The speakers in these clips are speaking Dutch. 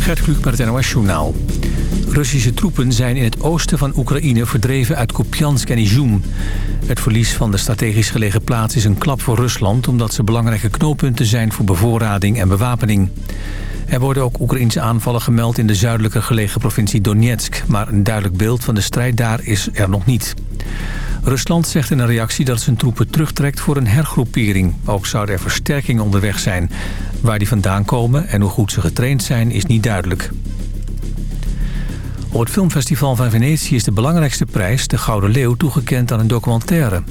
Gert Kluk met het NOS-journaal. Russische troepen zijn in het oosten van Oekraïne verdreven uit Kupiansk en Izum. Het verlies van de strategisch gelegen plaats is een klap voor Rusland... omdat ze belangrijke knooppunten zijn voor bevoorrading en bewapening. Er worden ook Oekraïnse aanvallen gemeld in de zuidelijke gelegen provincie Donetsk... maar een duidelijk beeld van de strijd daar is er nog niet. Rusland zegt in een reactie dat zijn troepen terugtrekt voor een hergroepering. Ook zouden er versterkingen onderweg zijn. Waar die vandaan komen en hoe goed ze getraind zijn is niet duidelijk. Op het filmfestival van Venetië is de belangrijkste prijs, de Gouden Leeuw, toegekend aan een documentaire.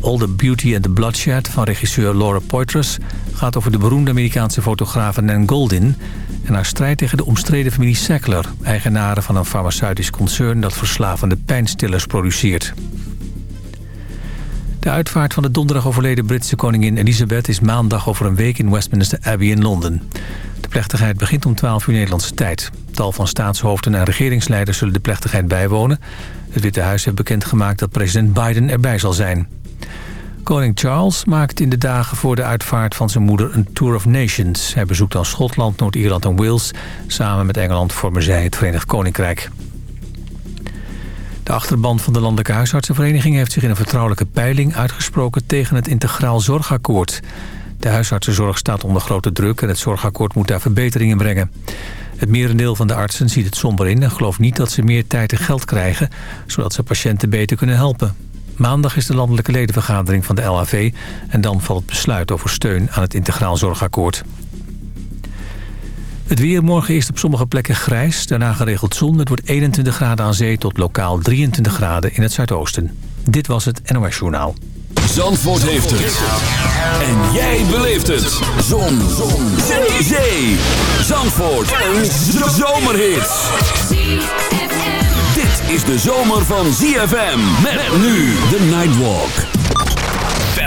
All the Beauty and the Bloodshed van regisseur Laura Poitras gaat over de beroemde Amerikaanse fotograaf Nan Goldin en haar strijd tegen de omstreden familie Sackler, eigenaren van een farmaceutisch concern dat verslavende pijnstillers produceert. De uitvaart van de donderdag overleden Britse koningin Elizabeth... is maandag over een week in Westminster Abbey in Londen. De plechtigheid begint om 12 uur Nederlandse tijd. Tal van staatshoofden en regeringsleiders zullen de plechtigheid bijwonen. Het Witte Huis heeft bekendgemaakt dat president Biden erbij zal zijn. Koning Charles maakt in de dagen voor de uitvaart van zijn moeder een Tour of Nations. Hij bezoekt dan Schotland, Noord-Ierland en Wales. Samen met Engeland vormen zij het Verenigd Koninkrijk. De achterban van de Landelijke Huisartsenvereniging heeft zich in een vertrouwelijke peiling uitgesproken tegen het integraal zorgakkoord. De huisartsenzorg staat onder grote druk en het zorgakkoord moet daar verbeteringen brengen. Het merendeel van de artsen ziet het somber in en gelooft niet dat ze meer tijd en geld krijgen, zodat ze patiënten beter kunnen helpen. Maandag is de landelijke ledenvergadering van de LAV en dan valt het besluit over steun aan het integraal zorgakkoord. Het weer morgen is op sommige plekken grijs, daarna geregeld zon. Het wordt 21 graden aan zee tot lokaal 23 graden in het zuidoosten. Dit was het NOS Journaal. Zandvoort heeft het. En jij beleeft het. Zon. zon. Zee. Zee. Zandvoort. Een zomerhit. Dit is de zomer van ZFM. Met nu de Nightwalk.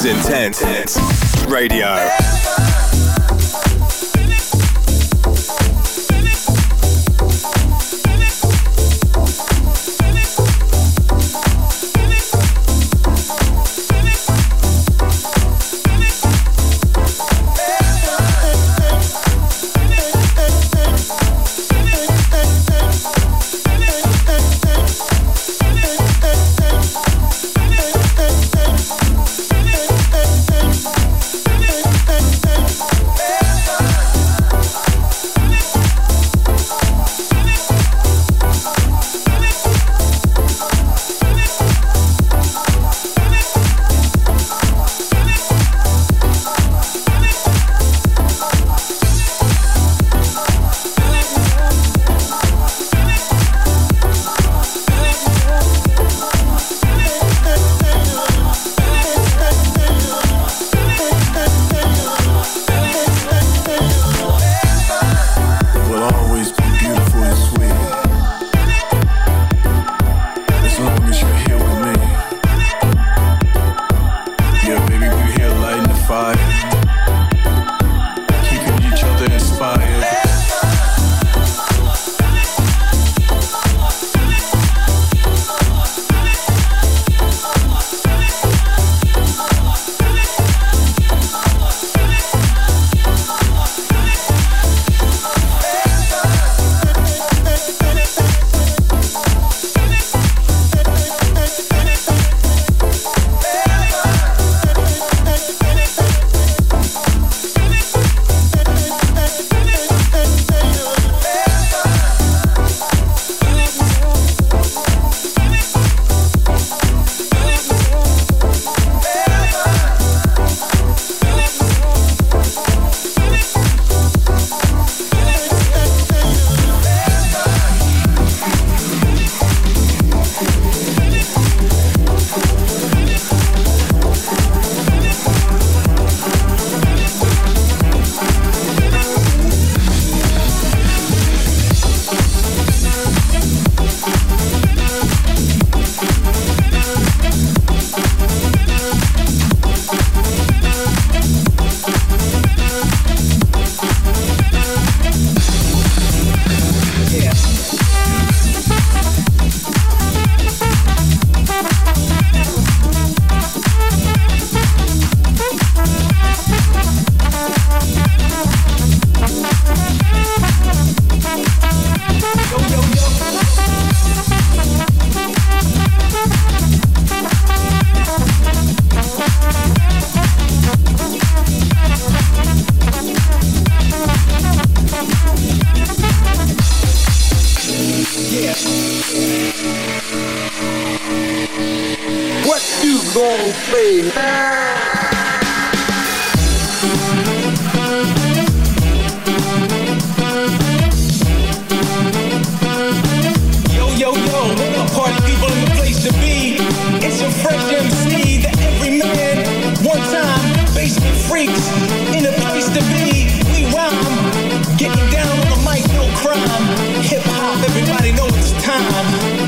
Is Intense Radio. Everybody know it's time.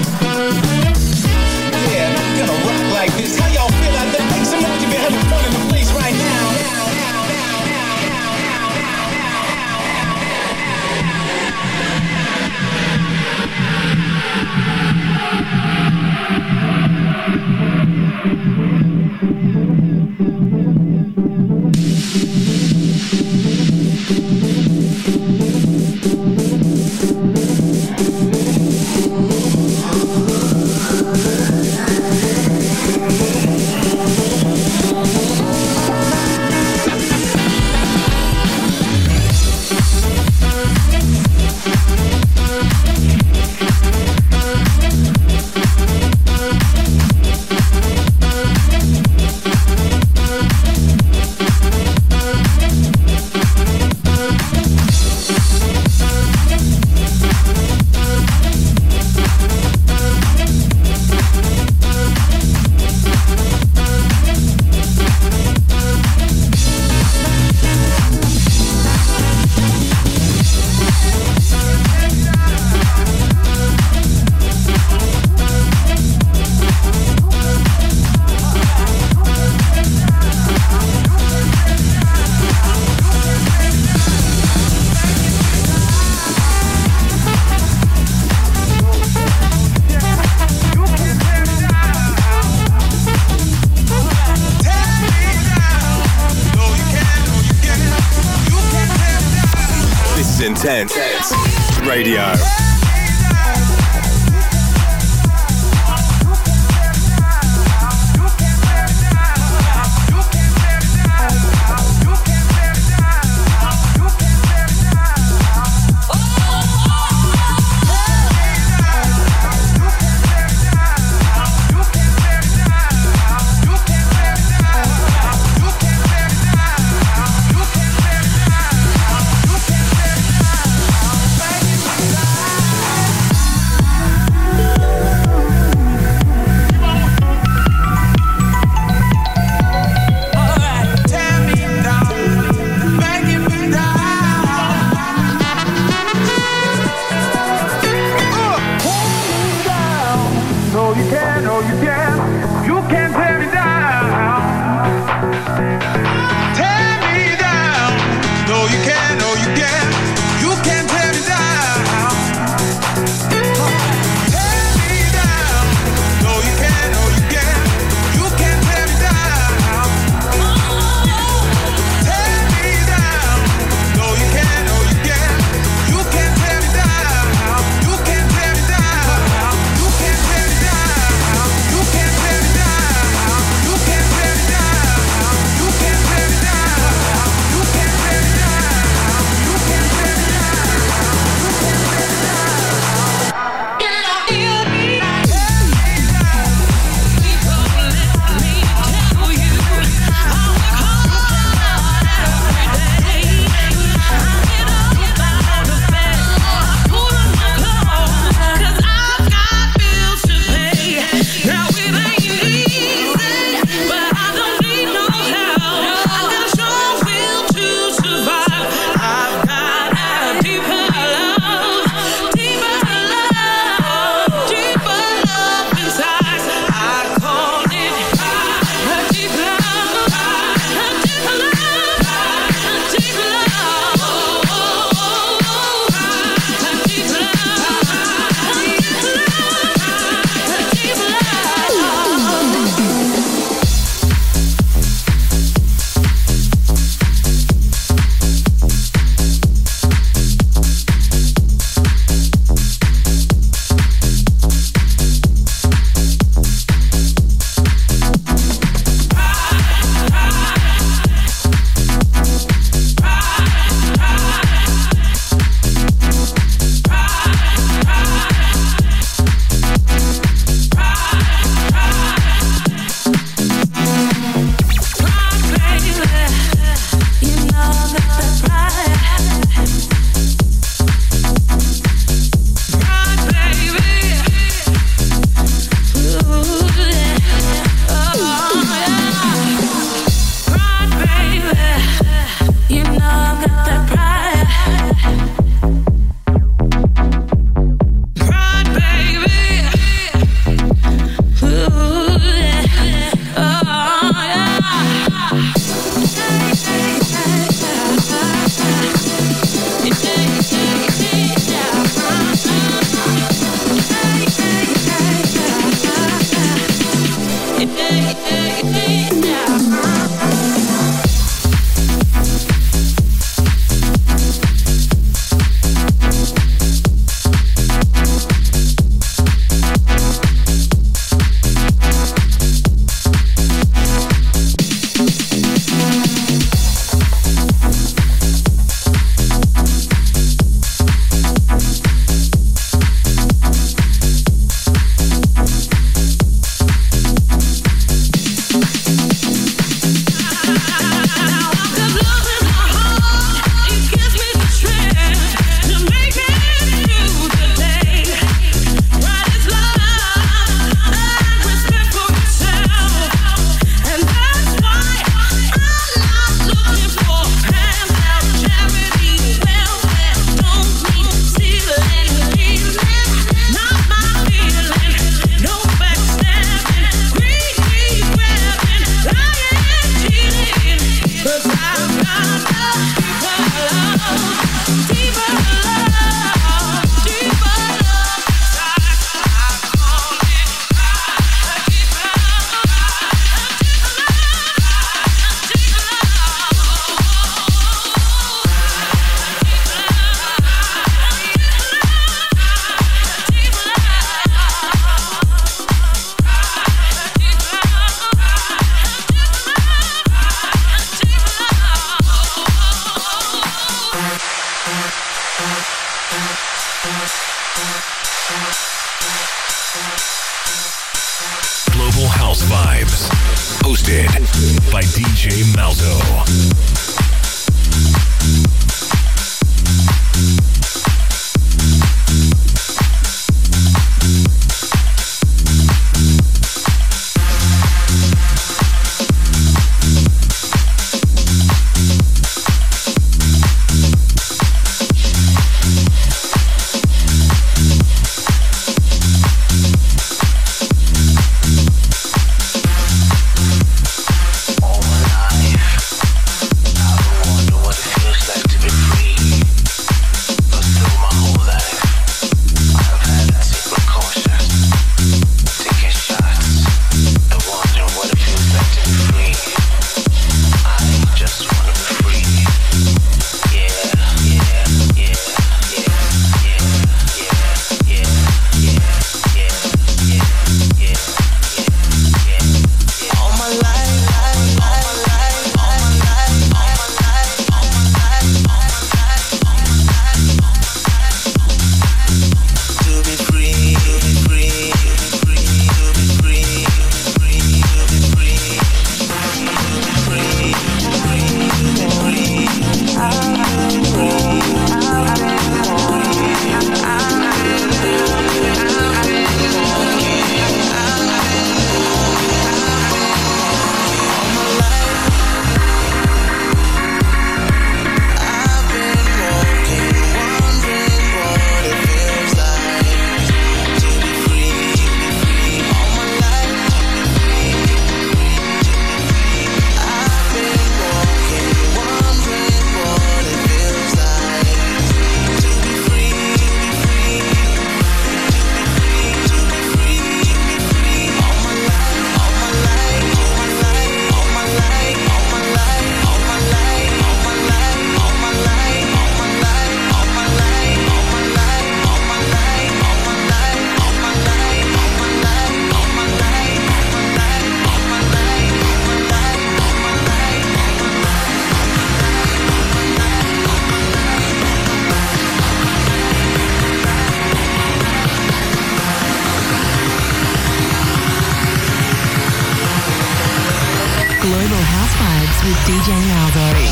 DJ Naldo.